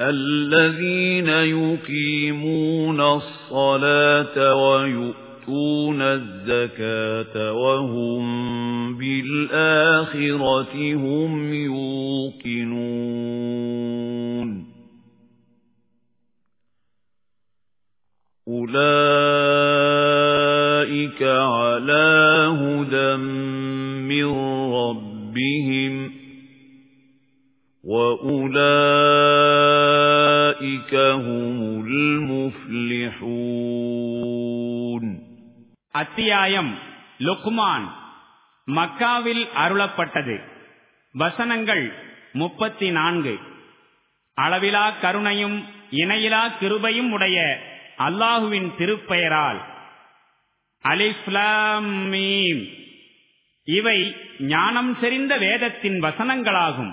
الذين يقيمون الصلاة ويؤتون الزكاة وهم بالآخرة هم يوقنون. أولئك على هدى من ربهم وأولئك هم المفلحون அத்தியாயம் லுக்மான் மக்காவில் அருளப்பட்டது வசனங்கள் முப்பத்தி நான்கு அளவிலா கருணையும் இணையிலா கிருபையும் உடைய அல்லாஹுவின் திருப்பெயரால் அலிஃப்லாம் மீம் இவை ஞானம் செறிந்த வேதத்தின் வசனங்களாகும்.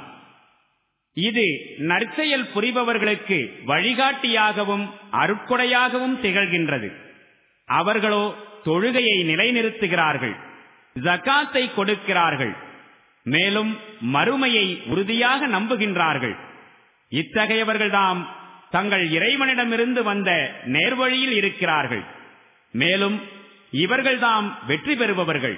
இது நற்செயல் புரிபவர்களுக்கு வழிகாட்டியாகவும் அருட்கொடையாகவும் திகழ்கின்றது. அவர்களோ தொழுகையை நிலைநிறுத்துகிறார்கள் ஜக்காத்தை கொடுக்கிறார்கள் மேலும் மறுமையை உறுதியாக நம்புகின்றார்கள். இத்தகையவர்கள்தாம் தங்கள் இறைவனிடமிருந்து வந்த நேர்வழியில் இருக்கிறார்கள். மேலும் இவர்கள்தாம் வெற்றி பெறுபவர்கள்.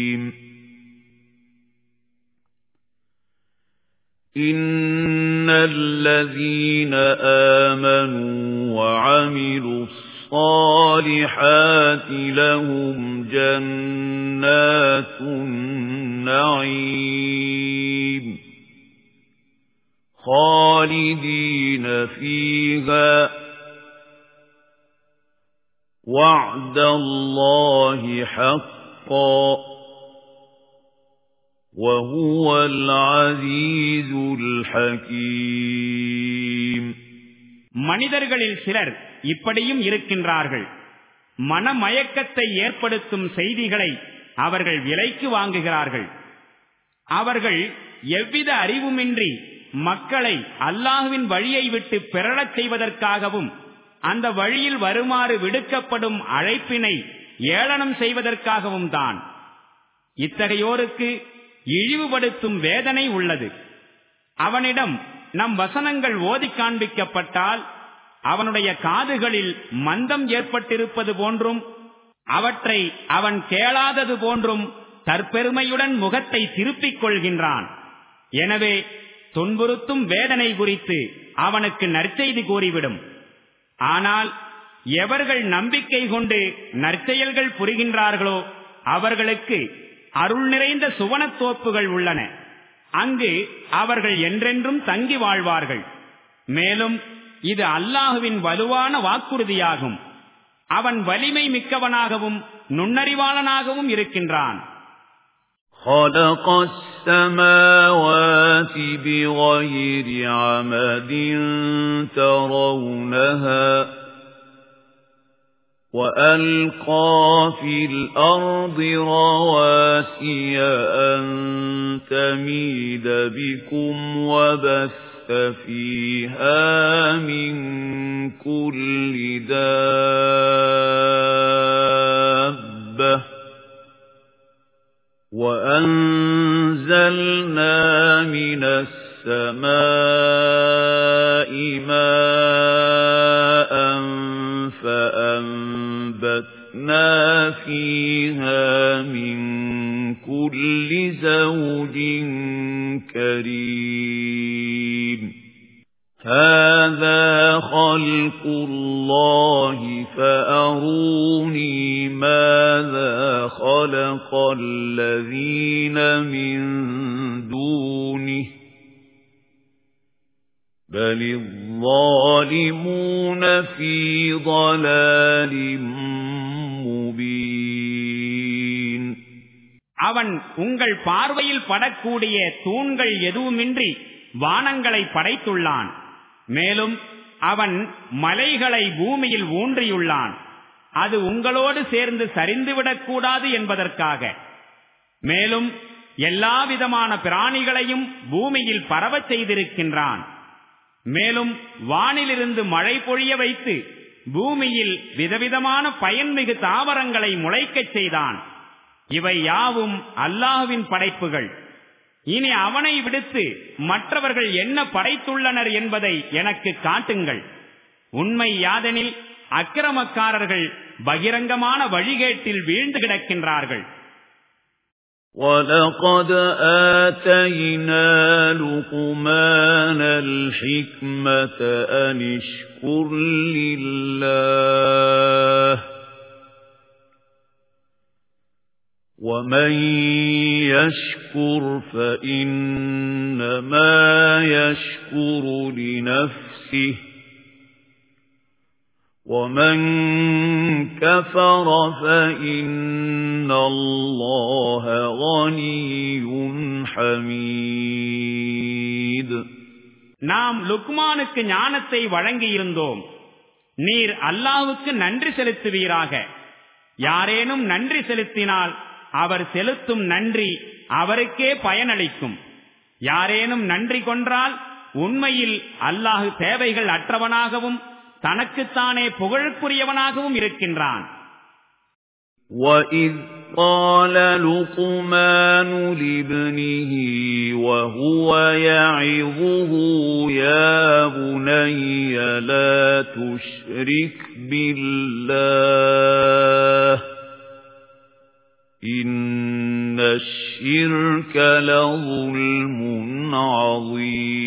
إِنَّ الَّذِينَ آمَنُوا وَعَمِلُوا الصَّالِحَاتِ لَهُمْ جَنَّاتُ النَّعِيمِ خالدين فيها وعد الله حقا وهو العزيز الحكيم மனிதர்களில் சிலர் இப்படியும் இருக்கின்றார்கள் மனமயக்கத்தை ஏற்படுத்தும் செய்திகளை அவர்கள் விலைக்கு வாங்குகிறார்கள் அவர்கள் எவ்வித அறிவுமின்றி மக்களை அல்லாஹுவின் வழியை விட்டு பெறலச் செய்வதற்காகவும் அந்த வழியில் வருமாறு விடுக்கப்படும் அழைப்பினை ஏளனம் செய்வதற்காகவும் தான் இத்தகையோருக்கு இழிவுபடுத்தும் வேதனை உள்ளது. அவனிடம் நம் வசனங்கள் ஓதி காண்பிக்கப்பட்டால் அவனுடைய காதுகளில் மந்தம் ஏற்பட்டிருப்பது போன்றும் அவற்றை அவன் கேளாதது போன்றும் தற்பெருமையுடன் முகத்தை திருப்பிக் கொள்கின்றான். எனவே துன்புறுத்தும் வேதனை குறித்து அவனுக்கு நற்செய்தி கூறிவிடும். ஆனால் எவர்கள் நம்பிக்கை கொண்டு நற்செயல்கள் புரிகின்றார்களோ அவர்களுக்கு அருள் நிறைந்த சுவனத்தோப்புகள் உள்ளன அங்கு அவர்கள் என்றென்றும் தங்கி வாழ்வார்கள் மேலும் இது அல்லாஹுவின் வலுவான வாக்குறுதியாகும் அவன் வலிமை மிக்கவனாகவும் நுண்ணறிவாளனாகவும் இருக்கின்றான் خلق السماوات بغير عمد ترونها وَأَلْقَى فِي الْأَرْضِ رَوَاسِيَ أَن تَمِيدَ بِكُمْ وَبَثَّ فِيهَا مِن كُلِّ دَابَّةٍ وَأَنزَلْنَا مِنَ السَّمَاءِ مَاءً فَأَنبَتْنَا فِيهَا مِن كُلِّ زَوْجٍ كَرِيمٍ. هَذَا خَلْقُ اللَّهِ فَأَرُونِي مَاذَا خَلَقَ الَّذِينَ مِن دُونِهِ. بَلِ الظَّالِمُونَ فِي ضَلَالٍ مُبِينٍ அவன் உங்கள் பார்வையில் படக்கூடிய தூண்கள் எதுவுமின்றி வானங்களை படைத்துள்ளான் மேலும் அவன் மலைகளை பூமியில் ஊன்றியுள்ளான் அது உங்களோடு சேர்ந்து சரிந்துவிடக்கூடாது என்பதற்காக மேலும் எல்லாவிதமான பிராணிகளையும் பூமியில் பரவச் செய்திருக்கின்றான் மேலும் வானிலிருந்து மழை பொழிய வைத்து பூமியில் விதவிதமான பயன்மிகு தாவரங்களை முளைக்கச் செய்தான். இவை யாவும் அல்லாஹுவின் படைப்புகள். இனி அவனை விடுத்து மற்றவர்கள் என்ன படைத்துள்ளனர் என்பதை எனக்கு காட்டுங்கள். உண்மை யாதெனில் அக்கிரமக்காரர்கள் பகிரங்கமான வழிகேட்டில் வீழ்ந்து கிடக்கின்றார்கள். وَلَقَدْ آتَيْنَا لُقْمَانَ الْحِكْمَةَ أَنِ اشْكُرْ لِلَّهِ وَمَن يَشْكُرْ فَإِنَّمَا يَشْكُرُ لِنَفْسِهِ وَمَن كَفَرَ فَإِنَّ اللَّهَ غَنِيٌّ حَمِيدٌ நாம் லுக்மானுக்கு ஞானத்தை வழங்கியிருந்தோம் நீர் அல்லாஹ்வுக்கு நன்றி செலுத்துவீராக யாரேனும் நன்றி செலுத்தினால் அவர் செலுத்தும் நன்றி அவருக்கே பயனளிக்கும் யாரேனும் நன்றி கொன்றால் உண்மையில் அல்லாஹு தேவைகள் அற்றவனாகவும் தனக்குத்தானே புகழுக்குரியவனாகவும் இருக்கின்றான் وَإِذْ قَالَ لُقْمَانُ لِابْنِهِ وَهُوَ يَعِظُهُ يَا بُنَيَّ لَا تُشْرِكْ بِاللَّهِ إِنَّ الشِّرْكَ لَظُلْمٌ عَظِيمٌ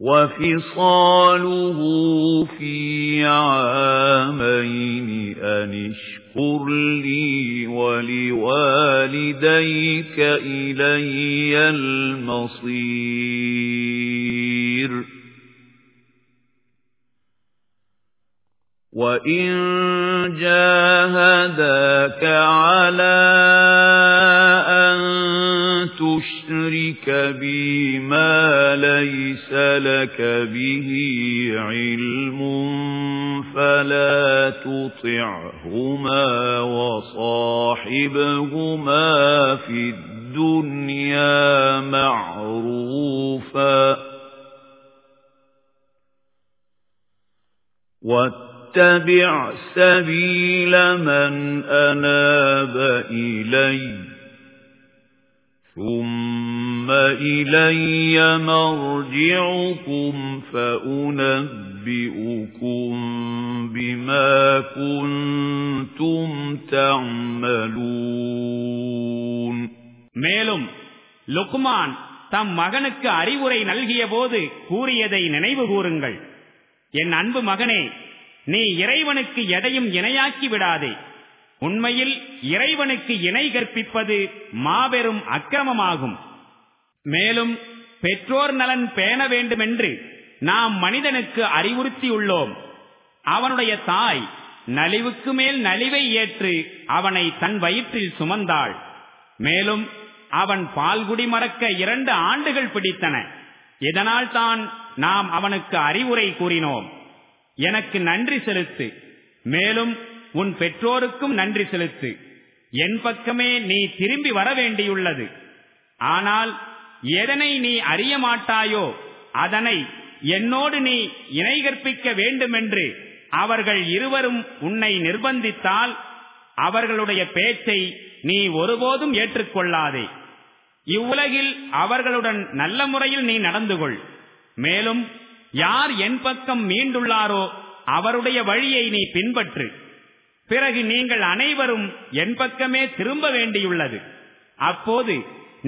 وَفِصَالُهُ فِي عَامَيْنِ أَنِ اشْكُرْ لِي وَلِوَالِدَيْكَ إِلَيَّ الْمَصِيرُ. وَإِن جَاهَدَاكَ عَلَى أَن تُشْرِكَ بِي مَا لَيْسَ لَكَ بِهِ عِلْمٌ فَلَا تُطِعْهُمَا وَصَاحِبْهُمَا فِي الدُّنْيَا مَعْرُوفًا. وَاتَّبِعْ سَبِيلَ مَنْ أَنَابَ إِلَيَّ. ثُمَّ إِلَيَّ مَرْجِعُكُمْ فَأُنَبِّئُكُم بِمَا كُنتُمْ تَعْمَلُونَ மேலும் லுக்மான் தம் மகனுக்கு அறிவுரை நல்கிய போது கூறியதை நினைவு கூறுங்கள் என் அன்பு மகனே நீ இறைவனுக்கு எதையும் இணையாக்கி விடாதே உண்மையில் இறைவனுக்கு இணை கற்பிப்பது மாபெரும் அக்கிரமமாகும். மேலும் பெற்றோர் நலன் பேண வேண்டுமென்று நாம் மனிதனுக்கு அறிவுறுத்தியுள்ளோம். அவனுடைய தாய் நலிவுக்கு மேல் நலிவை ஏற்று அவனை தன் வயிற்றில் சுமந்தாள். மேலும் அவன் பால்குடி மறக்க இரண்டு ஆண்டுகள் பிடித்தன. இதனால் தான் நாம் அவனுக்கு அறிவுரை கூறினோம். எனக்கு நன்றி செலுத்து. மேலும் உன் பெற்றோருக்கும் நன்றி செலுத்து. என் பக்கமே நீ திரும்பி வர வேண்டியுள்ளது. ஆனால் எதனை நீ அறிய மாட்டாயோ அதனை என்னோடு நீ இணை கற்பிக்க வேண்டுமென்று அவர்கள் இருவரும் உன்னை நிர்பந்தித்தால் அவர்களுடைய பேச்சை நீ ஒருபோதும் ஏற்றுக்கொள்ளாதே. இவ்வுலகில் அவர்களுடன் நல்ல முறையில் நீ நடந்து கொள். மேலும் யார் என் பக்கம் மீண்டுள்ளாரோ அவருடைய வழியை நீ பின்பற்று. பிறகு நீங்கள் அனைவரும் என் பக்கமே திரும்ப வேண்டியுள்ளது அப்போது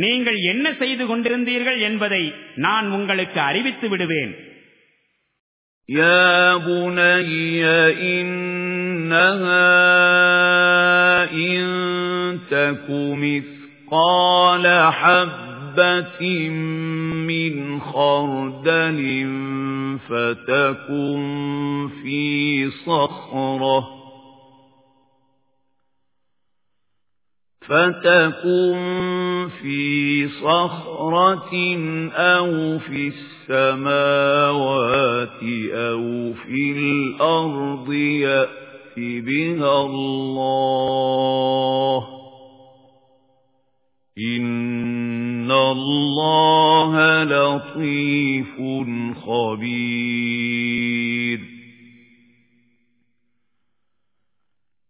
நீங்கள் என்ன செய்து கொண்டிருந்தீர்கள் என்பதை நான் உங்களுக்கு அறிவித்து விடுவேன் يا بني إنها إن تك مثقال حبة من خردل فتكن في صخرة فتكن في صخرة أو في السماوات أو في الأرض يأت بها الله إن الله لطيف خبير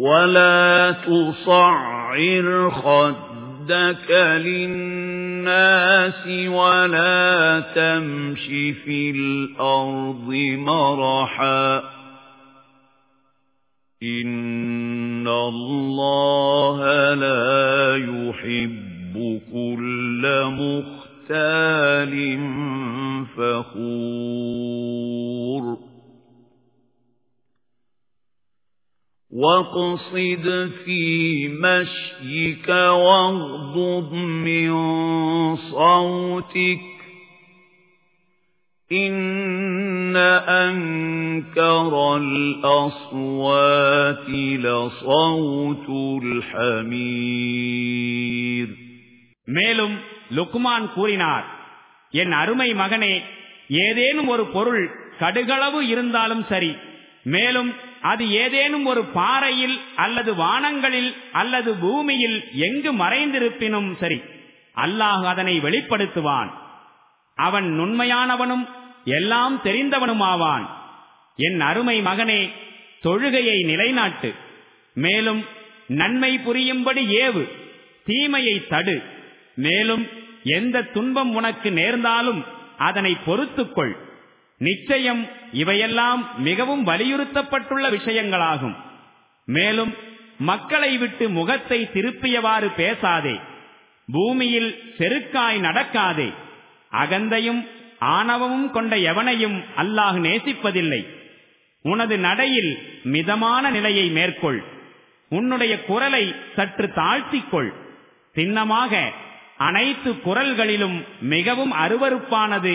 ولا تصعر خدك للناس ولا تمش في الأرض مرحا إن الله لا يحب كل مختال فخور واقصد في مشيك واغضض من صوتك إن أنكر الأصوات لصوت الحمير மேலும் லுக்மான் கூறினார் என் அருமை மகனே ஏதேனும் ஒரு பொருள் கடுகளவு இருந்தாலும் சரி மேலும் அது ஏதேனும் ஒரு பாறையில் அல்லது வானங்களில் அல்லது பூமியில் எங்கு மறைந்திருப்பினும் சரி அல்லாஹ் அதனை வெளிப்படுத்துவான். அவன் நுண்மையானவனும் எல்லாம் தெரிந்தவனுமாவான். என் அருமை மகனே தொழுகையை நிலைநாட்டு. மேலும் நன்மை புரியும்படி ஏவு. தீமையை தடு. மேலும் எந்த துன்பம் உனக்கு நேர்ந்தாலும் அதனை பொறுத்துக்கொள். நிச்சயம் இவையெல்லாம் மிகவும் வலியுறுத்தப்பட்டுள்ள விஷயங்களாகும். மேலும் மக்களை விட்டு முகத்தை திருப்பியவாறு பேசாதே. பூமியில் செருக்காய் நடக்காதே. அகந்தையும் ஆணவமும் கொண்ட எவனையும் அல்லாஹ் நேசிப்பதில்லை. உனது நடையில் மிதமான நிலையை மேற்கொள். உன்னுடைய குரலை சற்று தாழ்த்திக்கொள். சின்னமாக அனைத்து குரல்களிலும் மிகவும் அருவறுப்பானது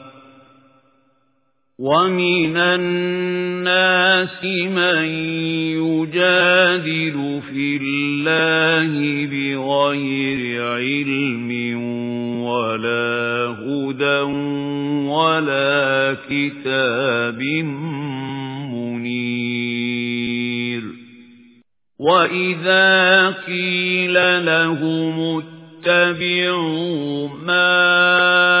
وَمِنَ النَّاسِ مَن يُجَادِلُ فِي اللَّهِ بِغَيْرِ عِلْمٍ وَلَا هُدًى وَلَا كِتَابٍ مُنِيرٍ وَإِذَا قِيلَ لَهُمُ اتَّبِعُوا مَا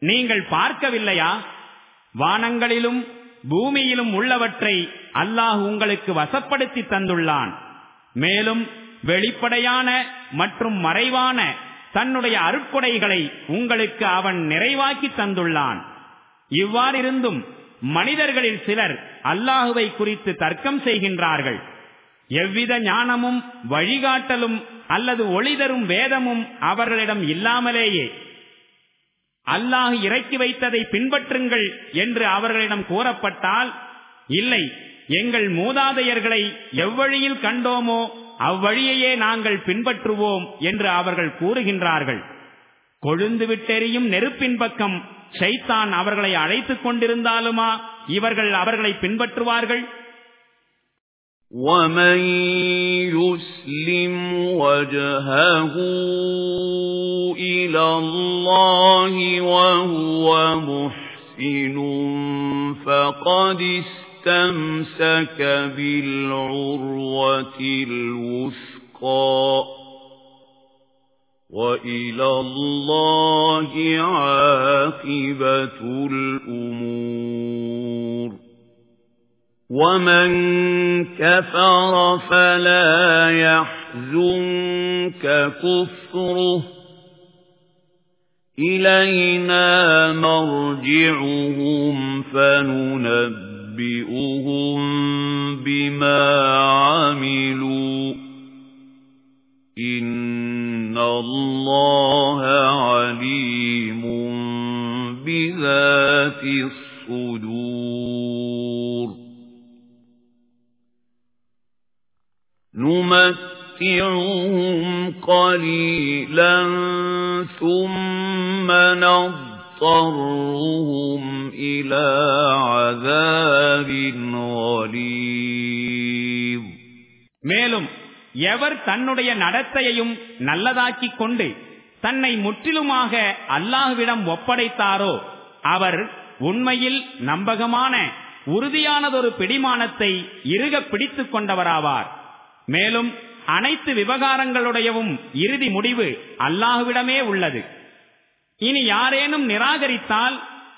நீங்கள் பார்க்கவில்லையா? வானங்களிலும் பூமியிலும் உள்ளவற்றை அல்லாஹ் உங்களுக்கு வசப்படுத்தி தந்துள்ளான். மேலும் வெளிப்படையான மற்றும் மறைவான தன்னுடைய அருட்கொடைகளை உங்களுக்கு அவன் நிறைவாக்கி தந்துள்ளான். இவ்வாறிருந்தும் மனிதர்களில் சிலர் அல்லாஹுவை குறித்து தர்க்கம் செய்கின்றார்கள். எவ்வித ஞானமும் வழிகாட்டலும் அல்லது ஒளிதரும் வேதமும் அவர்களிடம் இல்லாமலேயே அல்லாஹ் இறக்கி வைத்ததை பின்பற்றுங்கள் என்று அவர்களிடம் கூறப்பட்டால் இல்லை எங்கள் மூதாதையர்களை எவ்வழியில் கண்டோமோ அவ்வழியையே நாங்கள் பின்பற்றுவோம் என்று அவர்கள் கூறுகின்றார்கள். கொழுந்து விட்டெறியும் நெருப்பின் பக்கம் ஷைத்தான் அவர்களை அழைத்துக் கொண்டிருந்தாலுமா இவர்கள் அவர்களை பின்பற்றுவார்கள்? وَمَن يُسْلِمْ وَجْهَهُ إِلَى اللَّهِ وَهُوَ مُحْسِنٌ فَقَدِ اسْتَمْسَكَ بِالْعُرْوَةِ الْوُثْقَى وَإِلَى اللَّهِ عَاقِبَةُ الْأُمُورِ وَمَن كَفَرَ فَلَا يَحْزُنكَ كُفْرُهُ إِلَيْنَا مَرْجِعُهُمْ فَنُنَبِّئُهُم بِمَا عَمِلُوا إِنَّ اللَّهَ عَلِيمٌ بِذَاتِ الصُّدُورِ نُمَتِّعُهُمْ قَلِيلًا ثُمَّ نَضْطَرُّهُمْ إِلَى عَذَابٍ غَلِيظٍ மேலும் எவர் தன்னுடைய நடத்தையையும் நல்லதாக்கிக் கொண்டு தன்னை முற்றிலுமாக அல்லாஹுவிடம் ஒப்படைத்தாரோ அவர் உண்மையில் நம்பகமான உறுதியானதொரு பிடிமானத்தை இருக பிடித்துக் கொண்டவராவார் மேலும் அனைத்து விவகாரங்களுடையவும் இறுதி முடிவு அல்லாஹுவிடமே உள்ளது. இனி யாரேனும் நிராகரித்தால்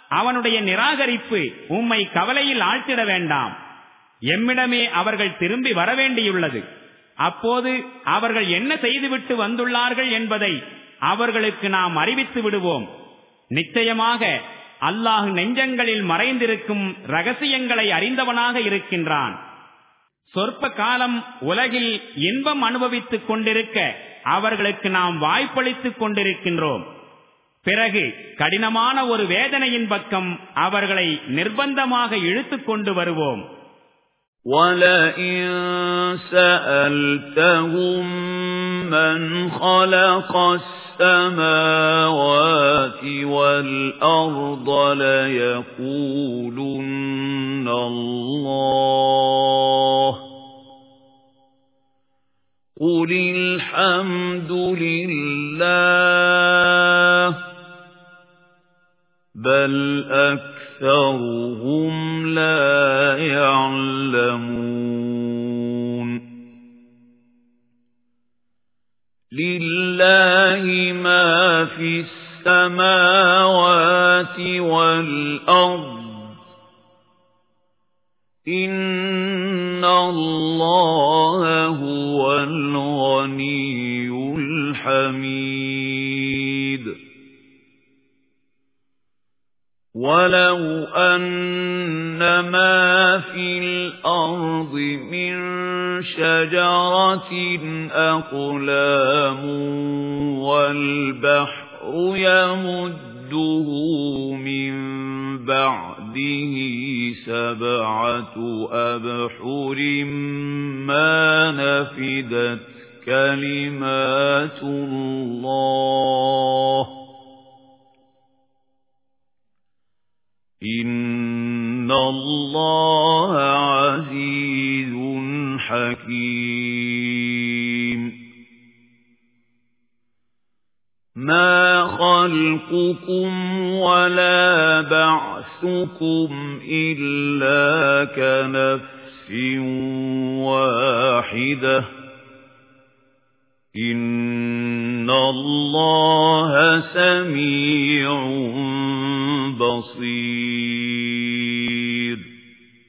அவனுடைய நிராகரிப்பு உம்மை கவலையில் ஆழ்த்திட வேண்டாம். எம்மிடமே அவர்கள் திரும்பி வரவேண்டியுள்ளது அப்போது அவர்கள் என்ன செய்துவிட்டு வந்துள்ளார்கள் என்பதை அவர்களுக்கு நாம் அறிவித்து விடுவோம். நிச்சயமாக அல்லாஹ் நெஞ்சங்களில் மறைந்திருக்கும் ரகசியங்களை அறிந்தவனாக இருக்கின்றான். சொற்ப காலம் உலகில் இன்பம் அனுபவித்துக் கொண்டிருக்க அவர்களுக்கு நாம் வாய்ப்பளித்துக் கொண்டிருக்கின்றோம் பிறகு கடினமான ஒரு வேதனையின் பக்கம் அவர்களை நிர்பந்தமாக இழுத்துக் கொண்டு வருவோம் وَلَئِن سَأَلْتَهُم مَّنْ خَلَقَ السَّمَاوَاتِ وَالْأَرْضَ لَيَقُولُنَّ اللَّهُ قُلِ الْحَمْدُ لِلَّهِ بَلْ أَكْثَرُهُمْ لَا يَعْلَمُونَ لِلَّهِ مَا فِي السَّمَاوَاتِ وَالْأَرْضِ. إِنَّ اللَّهَ هُوَ الْغَنِيُّ الْحَمِيدُ. وَلَوْ أَنَّ مَا فِي الْأَرْضِ مِنْ شَجَرَةٍ أَقْلَامٌ وَالْبَحْرُ يَمُدُّهُ مِنْ بَعْدِهِ سَبْعَةُ أَبْحُرٍ مَا نَفِدَتْ كَلِمَاتُ اللَّهِ اللَّهَ عَزِيزٌ حَكِيمٌ. مَا خَلْقُكُمْ وَلَا بَعْثُكُمْ إِلَّا كَنَفْسٍ وَاحِدَةٍ. إِنَّ اللَّهَ سَمِيعٌ بَصِيرٌ.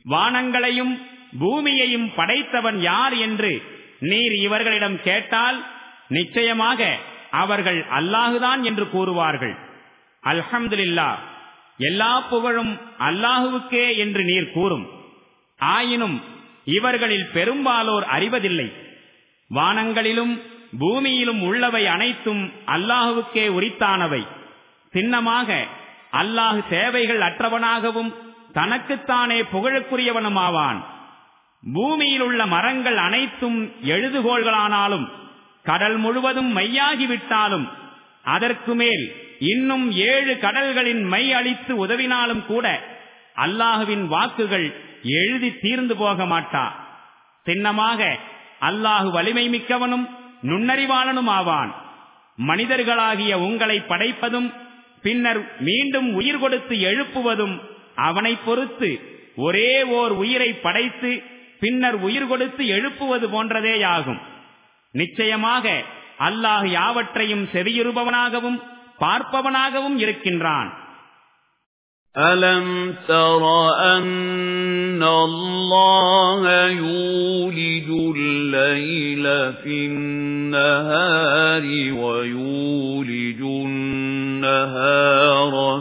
வானங்களையும் பூமியையும் படைத்தவன் யார் என்று நீர் இவர்களிடம் கேட்டால் நிச்சயமாக அவர்கள் அல்லாஹுதான் என்று கூறுவார்கள். அல்ஹம்துலில்லா எல்லா புகழும் அல்லாஹுவுக்கே என்று நீர் கூறும். ஆயினும் இவர்களில் பெரும்பாலோர் அறிவதில்லை. வானங்களிலும் பூமியிலும் உள்ளவை அனைத்தும் அல்லாஹுவுக்கே உரித்தானவை. சின்னமாக அல்லாஹு சேவைகள் அற்றவனாகவும் தனக்குத்தானே புகழுக்குரியவனுமாவான். பூமியில் உள்ள மரங்கள் அனைத்தும் எழுதுகோள்களானாலும் கடல் முழுவதும் மையாகிவிட்டாலும் அதற்கு மேல் இன்னும் ஏழு கடல்களின் மை அளித்து உதவினாலும் கூட அல்லாஹுவின் வாக்குகள் எழுதி தீர்ந்து போக மாட்டா. சின்னமாக அல்லாஹு வலிமை மிக்கவனும் நுண்ணறிவாளனும் ஆவான் மனிதர்களாகிய உங்களை படைப்பதும் பின்னர் மீண்டும் உயிர் கொடுத்து எழுப்புவதும் அவனை பொறுத்து ஒரே ஓர் உயிரை படைத்து பின்னர் உயிர் கொடுத்து எழுப்புவது போன்றதேயாகும் நிச்சயமாக அல்லாஹ் யாவற்றையும் செவியுறுபவனாகவும் பார்ப்பவனாகவும் இருக்கின்றான் أَلَمْ تَرَ أَنَّ اللَّهَ يُولِجُ اللَّيْلَ فِي النَّهَارِ وَيُولِجُ النَّهَارَ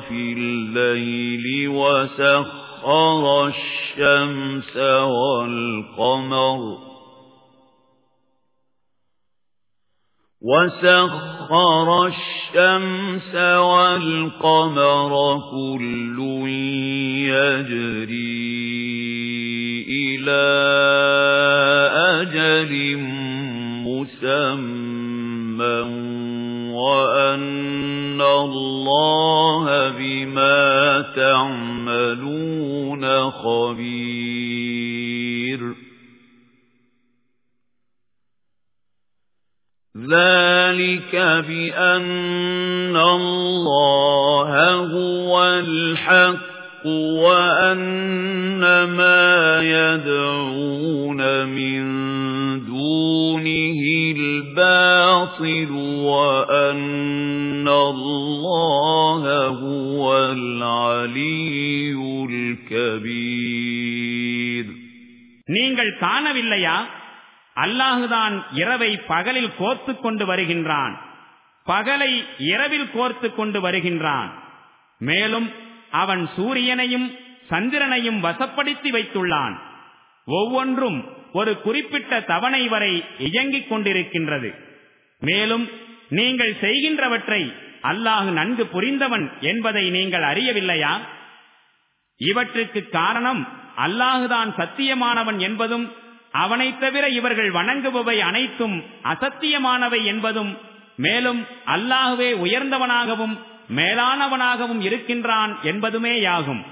فِي اللَّيْلِ وَسَخَّرَ الشَّمْسَ وَالْقَمَرَ وَسَخَّرَ الشَّمْسَ وَالْقَمَرَ كُلٌّ يَجْرِي إِلَى أَجَلٍ مُّسَمًّى وَأَنَّ اللَّهَ بِمَا تَعْمَلُونَ خَبِيرٌ ذَلِكَ بِأَنَّ اللَّهَ هُوَ الْحَقُّ وَأَنَّ مَا يَدْعُونَ مِن الْبَاطِلُ وَأَنَّ اللَّهَ هُوَ الْعَلِيُّ الْكَبِيرُ நீங்கள் காணவில்லையா அல்லாஹுதான் இரவை பகலில் கோர்த்து கொண்டு வருகின்றான் பகலை இரவில் கோர்த்து கொண்டு வருகின்றான் மேலும் அவன் சூரியனையும் சந்திரனையும் வசப்படுத்தி வைத்துள்ளான் ஒவ்வொன்றும் ஒரு குறிப்பிட்ட தவணை வரை இயங்கிக் கொண்டிருக்கின்றது. மேலும் நீங்கள் செய்கின்றவற்றை அல்லாஹ் நன்கு புரிந்தவன் என்பதை நீங்கள் அறியவில்லையா? இவற்றுக்கு காரணம் அல்லாஹுதான் சத்தியமானவன் என்பதும் அவனைத் தவிர இவர்கள் வணங்குபவை அனைத்தும் அசத்தியமானவை என்பதும் மேலும் அல்லாஹுவே உயர்ந்தவனாகவும் மேலானவனாகவும் இருக்கின்றான் என்பதுமேயாகும்.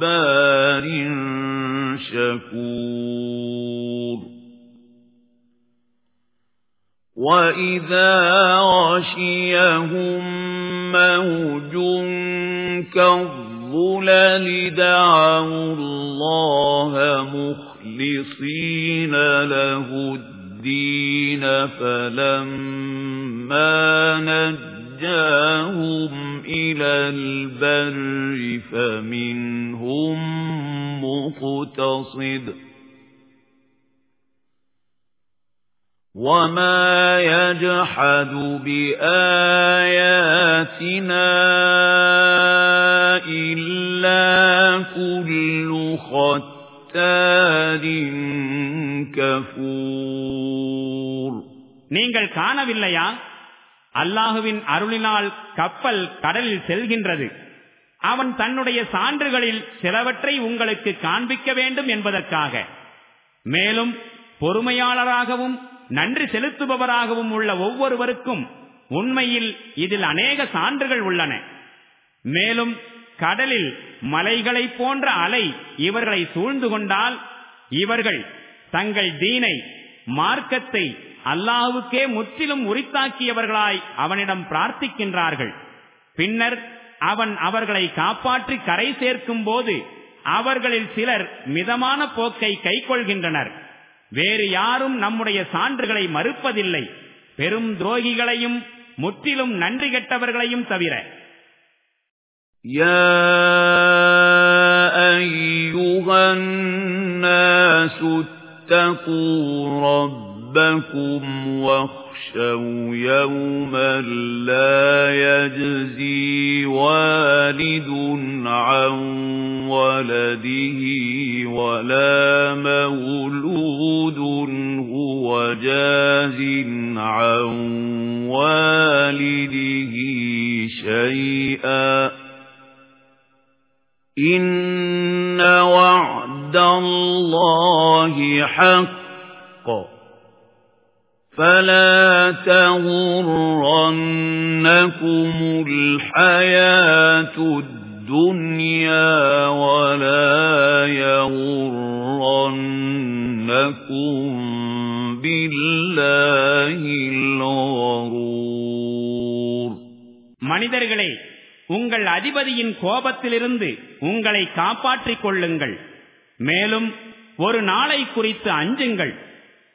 صَبَّارٍ شَكُورٍ. وَإِذَا غَشِيَهُم مَّوْجٌ كَالظُّلُمَاتِ الظُّلَلِ دَعَوُا اللَّهَ مُخْلِصِينَ لَهُ الدِّينَ فَلَمَّا نَجَّاهُمْ إِلَى الْبَرِّ فَمِنْهُم مُّقْتَصِدٌ وَمَا يَجْحَدُ بِآيَاتِنَا إِلَّا كُلُّ خَتَّارٍ كَفُورٍ நீங்கள் காணவில்லையா அல்லாஹுவின் அருளினால் கப்பல் கடலில் செல்கின்றது. அவன் தன்னுடைய சான்றுகளில் சிலவற்றை உங்களுக்கு காண்பிக்க வேண்டும் என்பதற்காக. மேலும் பொறுமையாளராகவும் நன்றி செலுத்துபவராகவும் உள்ள ஒவ்வொருவருக்கும் உண்மையில் இதில் அநேக சான்றுகள் உள்ளன. மேலும் கடலில் மலைகளை போன்ற அலை இவர்களை சூழ்ந்து கொண்டால் இவர்கள் தங்கள் தீனை மார்க்கத்தை அல்லாஹுக்கே முற்றிலும் உரித்தாக்கியவர்களாய் அவனிடம் பிரார்த்திக்கின்றார்கள் பின்னர் அவன் அவர்களை காப்பாற்றி கரை சேர்க்கும் போது அவர்களில் சிலர் மிதமான போக்கை கைக்கொள்கின்றனர் வேறு யாரும் நம்முடைய சான்றுகளை மறுப்பதில்லை பெரும் துரோகிகளையும் முற்றிலும் நன்றி கெட்டவர்களையும் தவிர أيها الناس اتقوا ربكم واخشوا يوما لا يجزي والد عن ولده ولا مولود هو جاز عن والده شيئا إن وعد الله حق فلا تغرنكم الحياة الدنيا الدنيا ولا يغرنكم بالله الغرور மனிதர்களே உங்கள் அதிபதியின் கோபத்திலிருந்து உங்களை காப்பாற்றிக் கொள்ளுங்கள் மேலும் ஒரு நாளை குறித்து அஞ்சுங்கள்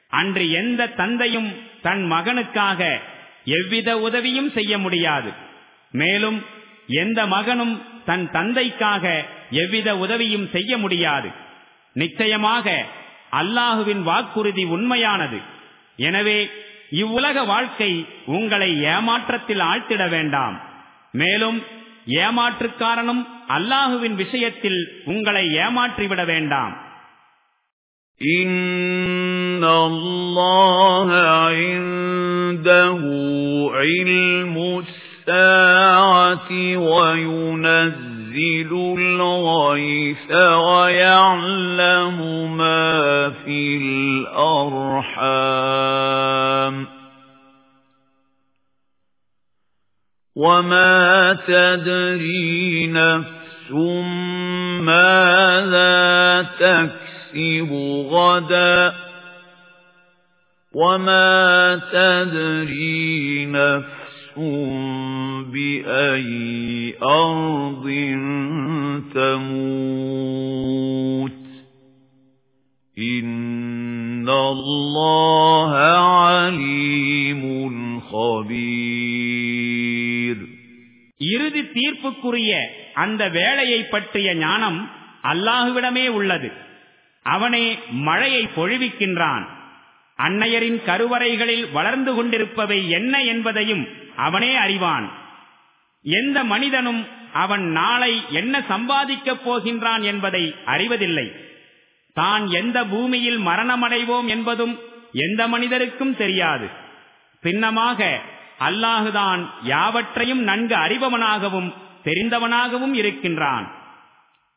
அன்று எந்த தந்தையும் தன் மகனுக்காக எவ்வித உதவியும் செய்ய முடியாது. மேலும் எந்த மகனும் தன் தந்தைக்காக எவ்வித உதவியும் செய்ய முடியாது. நிச்சயமாக அல்லாஹுவின் வாக்குறுதி உண்மையானது. எனவே இவ்வுலக வாழ்க்கை உங்களை ஏமாற்றத்தில் ஆழ்த்திட வேண்டாம். மேலும் ஏமாற்றுக்காரனும் அல்லாஹுவின் விஷயத்தில் உங்களை ஏமாற்றிவிட வேண்டாம். إِنَّ اللَّهَ عِندَهُ عِلْمُ السَّاعَةِ وَيُنَزِّلُ الْغَيْثَ وَيَعْلَمُ مَا فِي الْأَرْحَامِ وَمَا تَدْرِي نَفْسٌ مَاذَا تَكْسِبُ غَدًا وَمَا تَدْرِي نَفْسٌ بأي أرض تموت إن الله عليم خبير இறுதி தீர்ப்புக்குரிய அந்த வேலையை பற்றிய ஞானம் அல்லாஹுவிடமே உள்ளது அவனே மழையை பொழிவிக்கின்றான் அன்னையரின் கருவறைகளில் வளர்ந்து கொண்டிருப்பவை என்ன என்பதையும் அவனே அறிவான். எந்த மனிதனும் அவன் நாளை என்ன சம்பாதிக்கப் போகின்றான் என்பதை அறிவதில்லை. தான் எந்த பூமியில் மரணமடைவோம் என்பதும் எந்த மனிதருக்கும் தெரியாது. சின்னமாக அல்லாஹுதான் யாவற்றையும் நன்கு அறிபவனாகவும் தெரிந்தவனாகவும் இருக்கின்றான்.